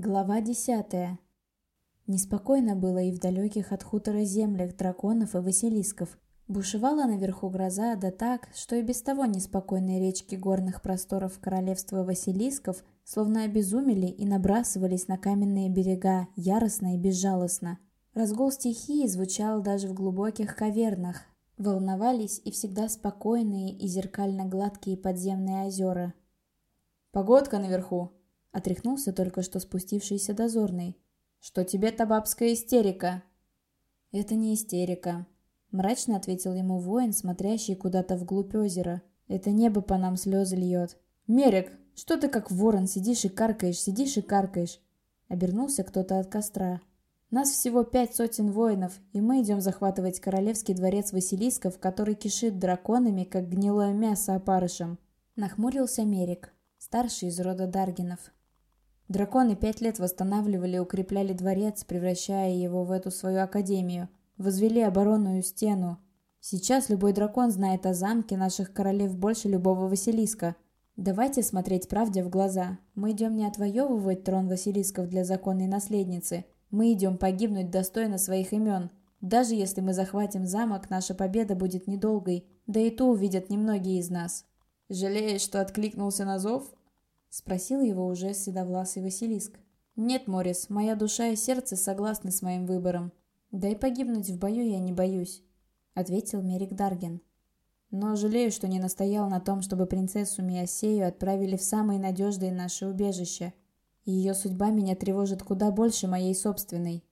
Глава десятая. Неспокойно было и в далеких от хутора землях драконов и василисков. Бушевала наверху гроза, да так, что и без того неспокойные речки горных просторов королевства василисков словно обезумели и набрасывались на каменные берега яростно и безжалостно. Разгул стихии звучал даже в глубоких кавернах. Волновались и всегда спокойные и зеркально гладкие подземные озера. «Погодка наверху!» Отряхнулся только что спустившийся дозорный. «Что тебе-то бабская истерика?» «Это не истерика», — мрачно ответил ему воин, смотрящий куда-то вглубь озера. «Это небо по нам слезы льет». «Мерик, что ты как ворон сидишь и каркаешь, сидишь и каркаешь?» Обернулся кто-то от костра. «Нас всего пять сотен воинов, и мы идем захватывать королевский дворец Василисков, который кишит драконами, как гнилое мясо опарышем». Нахмурился Мерик, старший из рода Даргинов. Драконы пять лет восстанавливали и укрепляли дворец, превращая его в эту свою академию. Возвели оборонную стену. Сейчас любой дракон знает о замке наших королев больше любого Василиска. Давайте смотреть правде в глаза. Мы идем не отвоевывать трон Василисков для законной наследницы. Мы идем погибнуть достойно своих имен. Даже если мы захватим замок, наша победа будет недолгой. Да и то увидят немногие из нас. Жалеешь, что откликнулся на зов? — спросил его уже седовласый Василиск. «Нет, Морис, моя душа и сердце согласны с моим выбором. Да и погибнуть в бою я не боюсь», — ответил Мерик Дарген. «Но жалею, что не настоял на том, чтобы принцессу Миосею отправили в самые надежные наши убежища. Ее судьба меня тревожит куда больше моей собственной».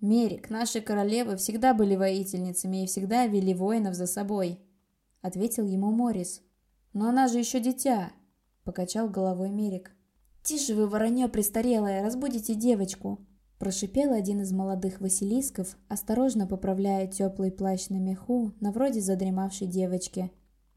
«Мерик, наши королевы всегда были воительницами и всегда вели воинов за собой», — ответил ему Морис. «Но она же еще дитя, — покачал головой Мерик. «Тише вы, воронье престарелое, разбудите девочку!» Прошипел один из молодых василисков, осторожно поправляя теплый плащ на меху на вроде задремавшей девочки.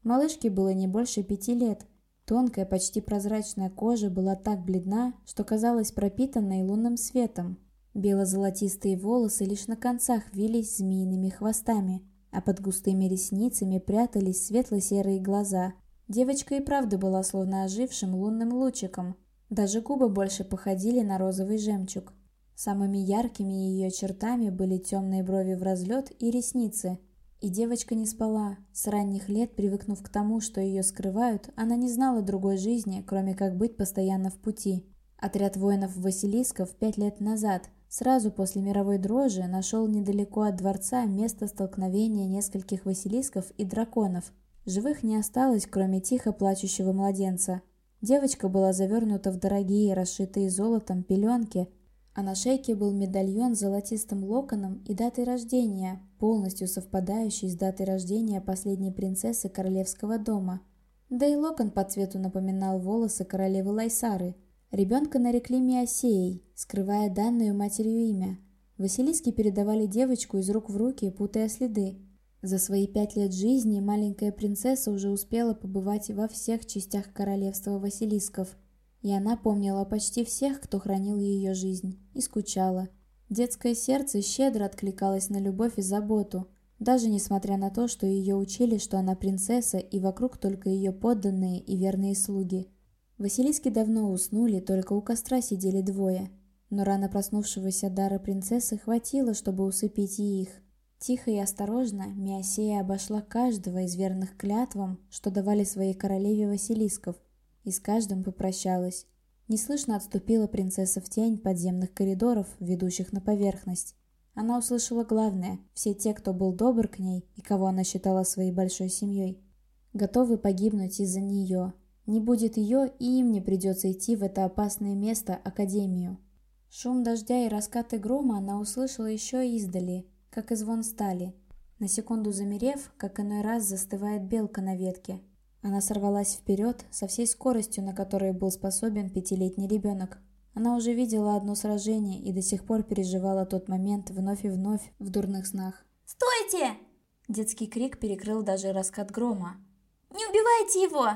Малышке было не больше пяти лет. Тонкая, почти прозрачная кожа была так бледна, что казалась пропитанной лунным светом. Бело-золотистые волосы лишь на концах вились змеиными хвостами, а под густыми ресницами прятались светло-серые глаза – Девочка и правда была словно ожившим лунным лучиком. Даже губы больше походили на розовый жемчуг. Самыми яркими ее чертами были темные брови в разлет и ресницы. И девочка не спала. С ранних лет, привыкнув к тому, что ее скрывают, она не знала другой жизни, кроме как быть постоянно в пути. Отряд воинов-василисков пять лет назад, сразу после мировой дрожи, нашел недалеко от дворца место столкновения нескольких василисков и драконов – Живых не осталось, кроме тихо плачущего младенца. Девочка была завернута в дорогие, расшитые золотом, пеленки, а на шейке был медальон с золотистым локоном и датой рождения, полностью совпадающий с датой рождения последней принцессы королевского дома. Да и локон по цвету напоминал волосы королевы Лайсары. Ребенка нарекли Миосеей, скрывая данное матерью имя. Василиски передавали девочку из рук в руки, путая следы. За свои пять лет жизни маленькая принцесса уже успела побывать во всех частях королевства Василисков, и она помнила почти всех, кто хранил ее жизнь, и скучала. Детское сердце щедро откликалось на любовь и заботу, даже несмотря на то, что ее учили, что она принцесса, и вокруг только ее подданные и верные слуги. Василиски давно уснули, только у костра сидели двое, но рано проснувшегося дара принцессы хватило, чтобы усыпить и их – Тихо и осторожно Миосея обошла каждого из верных клятвам, что давали своей королеве Василисков, и с каждым попрощалась. Неслышно отступила принцесса в тень подземных коридоров, ведущих на поверхность. Она услышала главное – все те, кто был добр к ней и кого она считала своей большой семьей, готовы погибнуть из-за нее. Не будет ее, и им не придется идти в это опасное место – Академию. Шум дождя и раскаты грома она услышала еще издали – как и звон стали. На секунду замерев, как иной раз застывает белка на ветке. Она сорвалась вперед со всей скоростью, на которой был способен пятилетний ребенок. Она уже видела одно сражение и до сих пор переживала тот момент вновь и вновь в дурных снах. «Стойте!» Детский крик перекрыл даже раскат грома. «Не убивайте его!»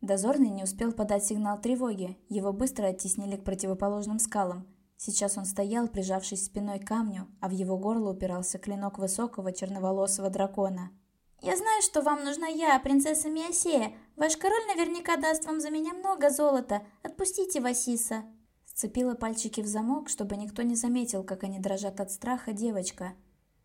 Дозорный не успел подать сигнал тревоги. Его быстро оттеснили к противоположным скалам. Сейчас он стоял, прижавшись спиной к камню, а в его горло упирался клинок высокого черноволосого дракона. «Я знаю, что вам нужна я, принцесса Миосея. Ваш король наверняка даст вам за меня много золота. Отпустите Васиса». Сцепила пальчики в замок, чтобы никто не заметил, как они дрожат от страха девочка.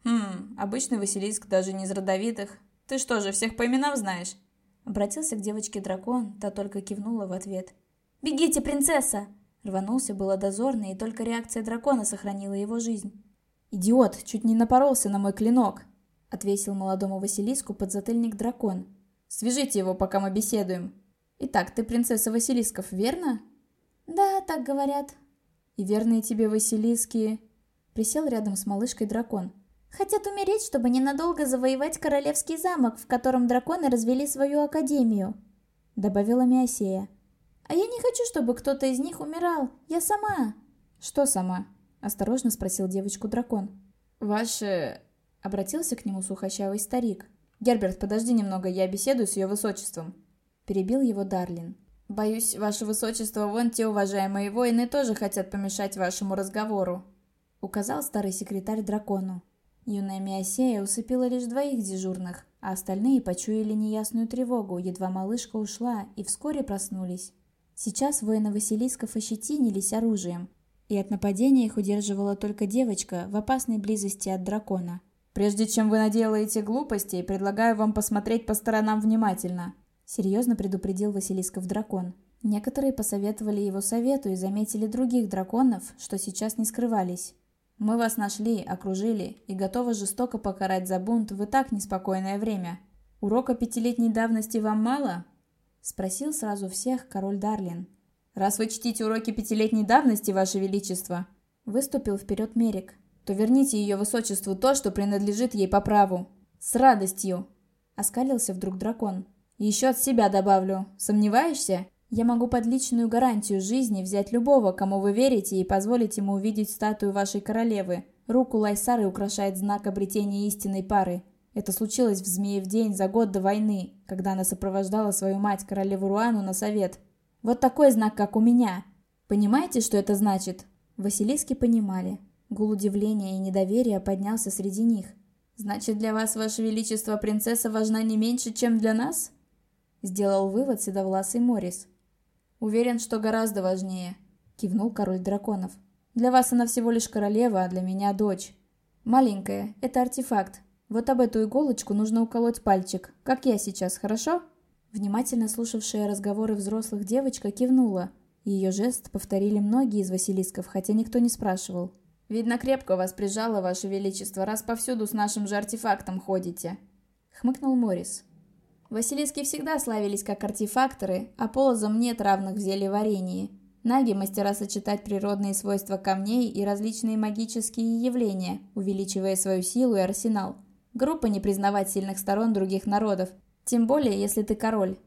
«Хм, обычный Василиск, даже не из родовитых. Ты что же, всех по именам знаешь?» Обратился к девочке дракон, та только кивнула в ответ. «Бегите, принцесса!» Рванулся было дозорный, и только реакция дракона сохранила его жизнь. «Идиот, чуть не напоролся на мой клинок!» — отвесил молодому Василиску подзатыльник дракон. «Свяжите его, пока мы беседуем. Итак, ты принцесса Василисков, верно?» «Да, так говорят». «И верные тебе Василиски...» Присел рядом с малышкой дракон. «Хотят умереть, чтобы ненадолго завоевать королевский замок, в котором драконы развели свою академию», — добавила Миосея. «А я не хочу, чтобы кто-то из них умирал. Я сама». «Что сама?» — осторожно спросил девочку дракон. «Ваше...» — обратился к нему сухощавый старик. «Герберт, подожди немного, я беседую с ее высочеством». Перебил его Дарлин. «Боюсь, ваше высочество, вон те уважаемые воины тоже хотят помешать вашему разговору», — указал старый секретарь дракону. Юная Миосея усыпила лишь двоих дежурных, а остальные почуяли неясную тревогу, едва малышка ушла и вскоре проснулись. Сейчас воины Василисков ощетинились оружием, и от нападения их удерживала только девочка в опасной близости от дракона. «Прежде чем вы наделаете глупостей, предлагаю вам посмотреть по сторонам внимательно», серьезно предупредил Василисков дракон. Некоторые посоветовали его совету и заметили других драконов, что сейчас не скрывались. «Мы вас нашли, окружили и готовы жестоко покарать за бунт в и так неспокойное время. Урока пятилетней давности вам мало?» Спросил сразу всех король Дарлин. «Раз вы чтите уроки пятилетней давности, Ваше Величество», выступил вперед Мерик, то верните ее высочеству то, что принадлежит ей по праву. С радостью!» Оскалился вдруг дракон. «Еще от себя добавлю. Сомневаешься? Я могу под личную гарантию жизни взять любого, кому вы верите, и позволить ему увидеть статую вашей королевы. Руку Лайсары украшает знак обретения истинной пары. Это случилось в Змеев день за год до войны, когда она сопровождала свою мать, королеву Руану, на совет. Вот такой знак, как у меня. Понимаете, что это значит?» Василиски понимали. Гул удивления и недоверия поднялся среди них. «Значит, для вас, Ваше Величество, принцесса важна не меньше, чем для нас?» Сделал вывод седовласый Морис. «Уверен, что гораздо важнее», — кивнул король драконов. «Для вас она всего лишь королева, а для меня дочь. Маленькая, это артефакт. Вот об эту иголочку нужно уколоть пальчик, как я сейчас, хорошо?» Внимательно слушавшая разговоры взрослых девочка кивнула. Ее жест повторили многие из Василисков, хотя никто не спрашивал. «Видно, крепко вас прижало, Ваше Величество, раз повсюду с нашим же артефактом ходите», — хмыкнул Морис. Василиски всегда славились как артефакторы, а полозам нет равных в зельеварении. Наги – мастера сочетать природные свойства камней и различные магические явления, увеличивая свою силу и арсенал. Группа не признавать сильных сторон других народов, тем более, если ты король.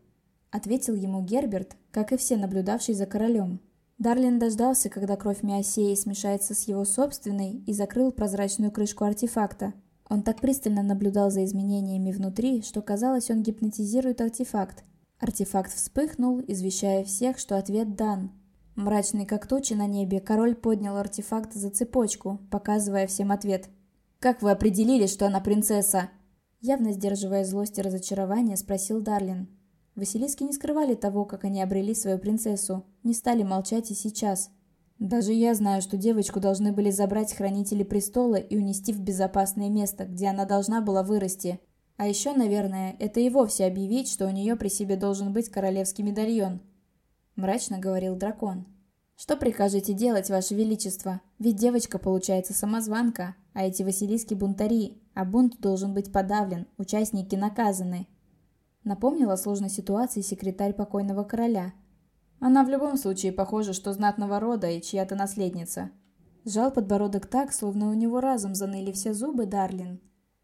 Ответил ему Герберт, как и все наблюдавшие за королем. Дарлин дождался, когда кровь Миосеи смешается с его собственной, и закрыл прозрачную крышку артефакта. Он так пристально наблюдал за изменениями внутри, что казалось, он гипнотизирует артефакт. Артефакт вспыхнул, извещая всех, что ответ дан. Мрачный как тучи на небе, король поднял артефакт за цепочку, показывая всем ответ. «Как вы определили, что она принцесса?» Явно сдерживая злость и разочарование, спросил Дарлин. Василиски не скрывали того, как они обрели свою принцессу, не стали молчать и сейчас – даже я знаю, что девочку должны были забрать хранители престола и унести в безопасное место, где она должна была вырасти. А еще, наверное, это и вовсе объявить, что у нее при себе должен быть королевский медальон. Мрачно говорил дракон. Что прикажете делать, ваше величество? Ведь девочка получается самозванка, а эти Василиски бунтари, а бунт должен быть подавлен, участники наказаны. Напомнила сложной ситуации секретарь покойного короля – она в любом случае похожа, что знатного рода и чья-то наследница. Сжал подбородок так, словно у него разом заныли все зубы Дарлин.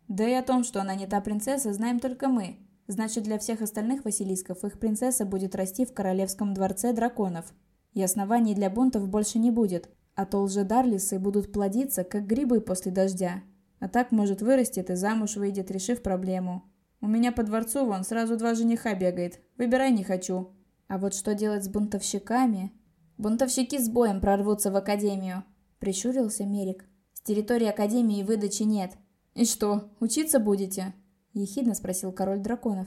Да и о том, что она не та принцесса, знаем только мы. Значит, для всех остальных Василисков их принцесса будет расти в королевском дворце драконов. И оснований для бунтов больше не будет. А то лже-дарлисы будут плодиться, как грибы после дождя. А так, может, вырастет и замуж выйдет, решив проблему. У меня по дворцу вон сразу два жениха бегает. Выбирай не хочу. А вот что делать с бунтовщиками? Бунтовщики с боем прорвутся в академию, прищурился Мерик. С территории академии выдачи нет. И что, учиться будете? Ехидно спросил король драконов.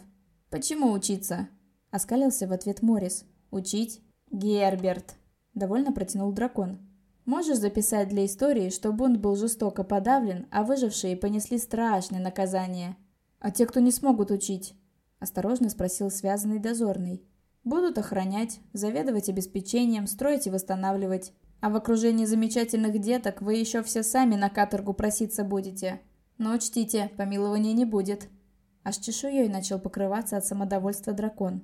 Почему учиться? Оскалился в ответ Морис. Учить? Герберт. — довольно протянул дракон. «Можешь записать для истории, что бунт был жестоко подавлен, а выжившие понесли страшное наказание? А те, кто не смогут учить?» — осторожно спросил связанный дозорный. «Будут охранять, заведовать обеспечением, строить и восстанавливать. А в окружении замечательных деток вы еще все сами на каторгу проситься будете. Но учтите, помилования не будет». Аж чешуей начал покрываться от самодовольства дракон.